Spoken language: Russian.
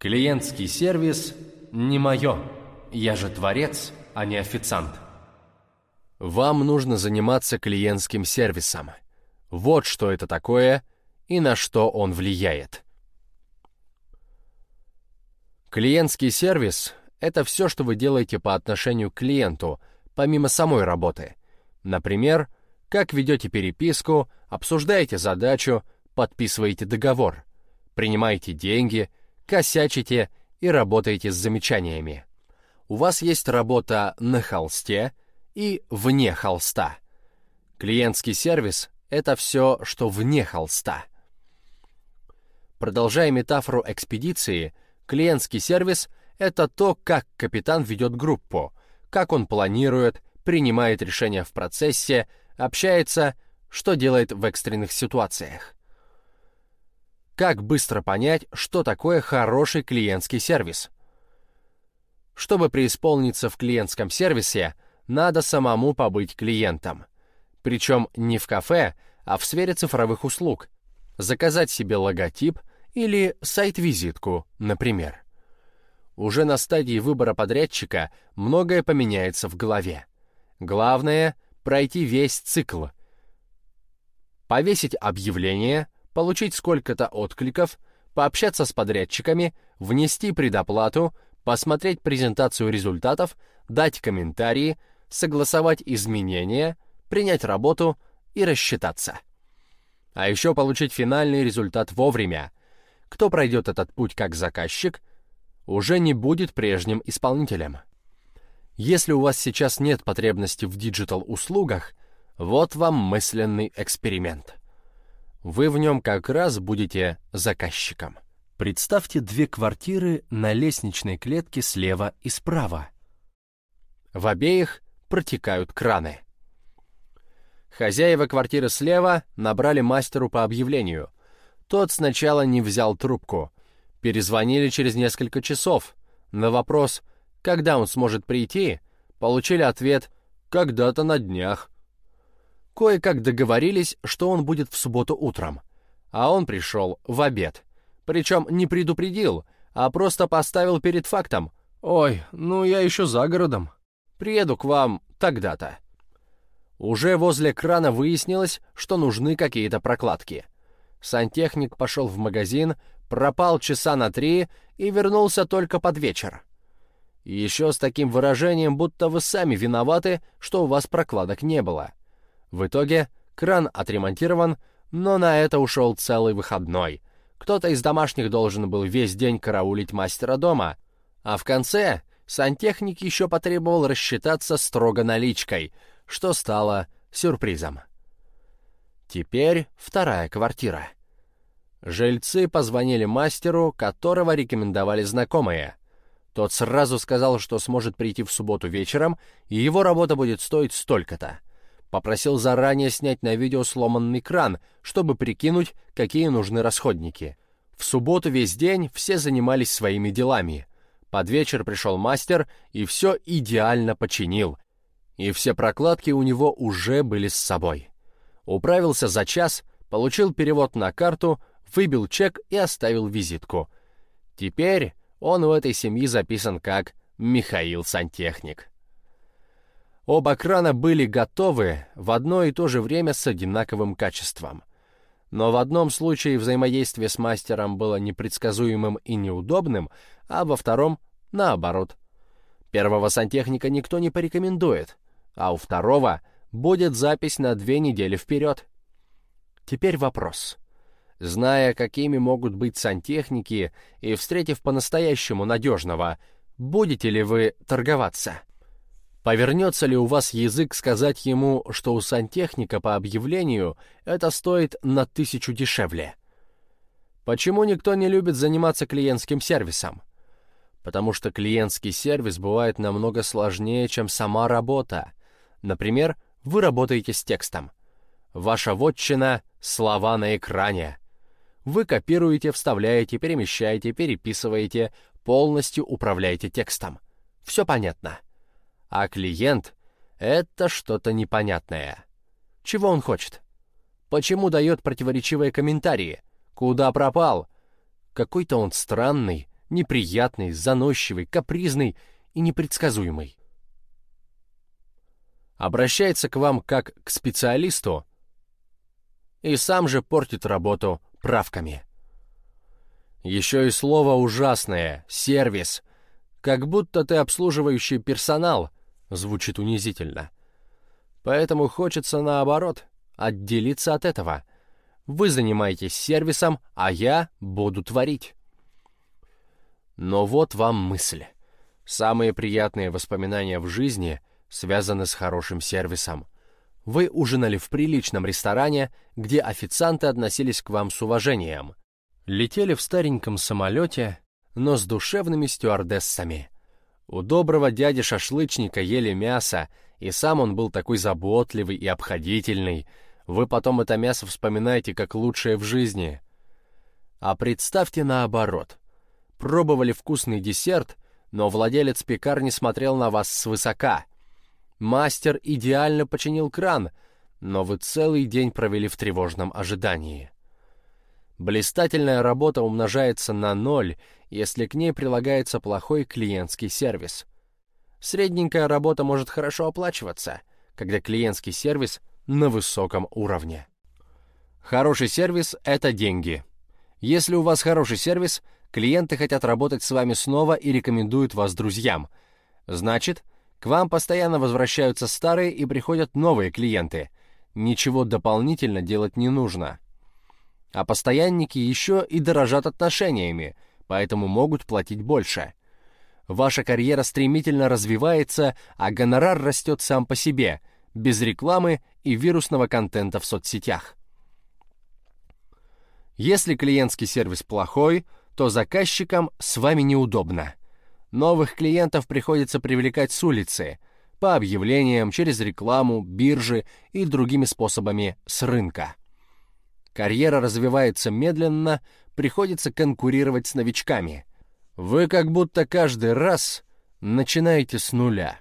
Клиентский сервис не мое. Я же творец, а не официант. Вам нужно заниматься клиентским сервисом. Вот что это такое и на что он влияет. Клиентский сервис — это все, что вы делаете по отношению к клиенту, помимо самой работы. Например, как ведете переписку, обсуждаете задачу, подписываете договор, принимаете деньги, косячите и работаете с замечаниями. У вас есть работа на холсте и вне холста. Клиентский сервис — это все, что вне холста. Продолжая метафору экспедиции, клиентский сервис — это то, как капитан ведет группу, как он планирует, принимает решения в процессе, общается, что делает в экстренных ситуациях. Как быстро понять, что такое хороший клиентский сервис? Чтобы преисполниться в клиентском сервисе, надо самому побыть клиентом. Причем не в кафе, а в сфере цифровых услуг. Заказать себе логотип или сайт-визитку, например. Уже на стадии выбора подрядчика многое поменяется в голове. Главное — пройти весь цикл. Повесить объявление, получить сколько-то откликов, пообщаться с подрядчиками, внести предоплату, посмотреть презентацию результатов, дать комментарии, согласовать изменения, принять работу и рассчитаться. А еще получить финальный результат вовремя. Кто пройдет этот путь как заказчик, уже не будет прежним исполнителем. Если у вас сейчас нет потребности в диджитал-услугах, вот вам мысленный эксперимент. Вы в нем как раз будете заказчиком. Представьте две квартиры на лестничной клетке слева и справа. В обеих протекают краны. Хозяева квартиры слева набрали мастеру по объявлению. Тот сначала не взял трубку. Перезвонили через несколько часов. На вопрос когда он сможет прийти, получили ответ «когда-то на днях». Кое-как договорились, что он будет в субботу утром, а он пришел в обед. Причем не предупредил, а просто поставил перед фактом «Ой, ну я еще за городом. Приеду к вам тогда-то». Уже возле крана выяснилось, что нужны какие-то прокладки. Сантехник пошел в магазин, пропал часа на три и вернулся только под вечер. Еще с таким выражением, будто вы сами виноваты, что у вас прокладок не было. В итоге кран отремонтирован, но на это ушел целый выходной. Кто-то из домашних должен был весь день караулить мастера дома. А в конце сантехник еще потребовал рассчитаться строго наличкой, что стало сюрпризом. Теперь вторая квартира. Жильцы позвонили мастеру, которого рекомендовали знакомые — тот сразу сказал, что сможет прийти в субботу вечером, и его работа будет стоить столько-то. Попросил заранее снять на видео сломанный кран, чтобы прикинуть, какие нужны расходники. В субботу весь день все занимались своими делами. Под вечер пришел мастер и все идеально починил. И все прокладки у него уже были с собой. Управился за час, получил перевод на карту, выбил чек и оставил визитку. Теперь он в этой семье записан как Михаил Сантехник. Оба крана были готовы в одно и то же время с одинаковым качеством. Но в одном случае взаимодействие с мастером было непредсказуемым и неудобным, а во втором — наоборот. Первого сантехника никто не порекомендует, а у второго будет запись на две недели вперед. Теперь вопрос. Зная, какими могут быть сантехники, и встретив по-настоящему надежного, будете ли вы торговаться? Повернется ли у вас язык сказать ему, что у сантехника по объявлению это стоит на тысячу дешевле? Почему никто не любит заниматься клиентским сервисом? Потому что клиентский сервис бывает намного сложнее, чем сама работа. Например, вы работаете с текстом. Ваша вотчина — слова на экране. Вы копируете, вставляете, перемещаете, переписываете, полностью управляете текстом. Все понятно. А клиент — это что-то непонятное. Чего он хочет? Почему дает противоречивые комментарии? Куда пропал? Какой-то он странный, неприятный, заносчивый, капризный и непредсказуемый. Обращается к вам как к специалисту и сам же портит работу правками. Еще и слово ужасное — сервис. Как будто ты обслуживающий персонал, звучит унизительно. Поэтому хочется наоборот, отделиться от этого. Вы занимаетесь сервисом, а я буду творить. Но вот вам мысль. Самые приятные воспоминания в жизни связаны с хорошим сервисом. Вы ужинали в приличном ресторане, где официанты относились к вам с уважением. Летели в стареньком самолете, но с душевными стюардессами. У доброго дяди-шашлычника ели мясо, и сам он был такой заботливый и обходительный. Вы потом это мясо вспоминаете как лучшее в жизни. А представьте наоборот. Пробовали вкусный десерт, но владелец пекарни смотрел на вас свысока. Мастер идеально починил кран, но вы целый день провели в тревожном ожидании. Блистательная работа умножается на ноль, если к ней прилагается плохой клиентский сервис. Средненькая работа может хорошо оплачиваться, когда клиентский сервис на высоком уровне. Хороший сервис — это деньги. Если у вас хороший сервис, клиенты хотят работать с вами снова и рекомендуют вас друзьям. Значит, к вам постоянно возвращаются старые и приходят новые клиенты. Ничего дополнительно делать не нужно. А постоянники еще и дорожат отношениями, поэтому могут платить больше. Ваша карьера стремительно развивается, а гонорар растет сам по себе, без рекламы и вирусного контента в соцсетях. Если клиентский сервис плохой, то заказчикам с вами неудобно. Новых клиентов приходится привлекать с улицы, по объявлениям, через рекламу, биржи и другими способами с рынка. Карьера развивается медленно, приходится конкурировать с новичками. Вы как будто каждый раз начинаете с нуля.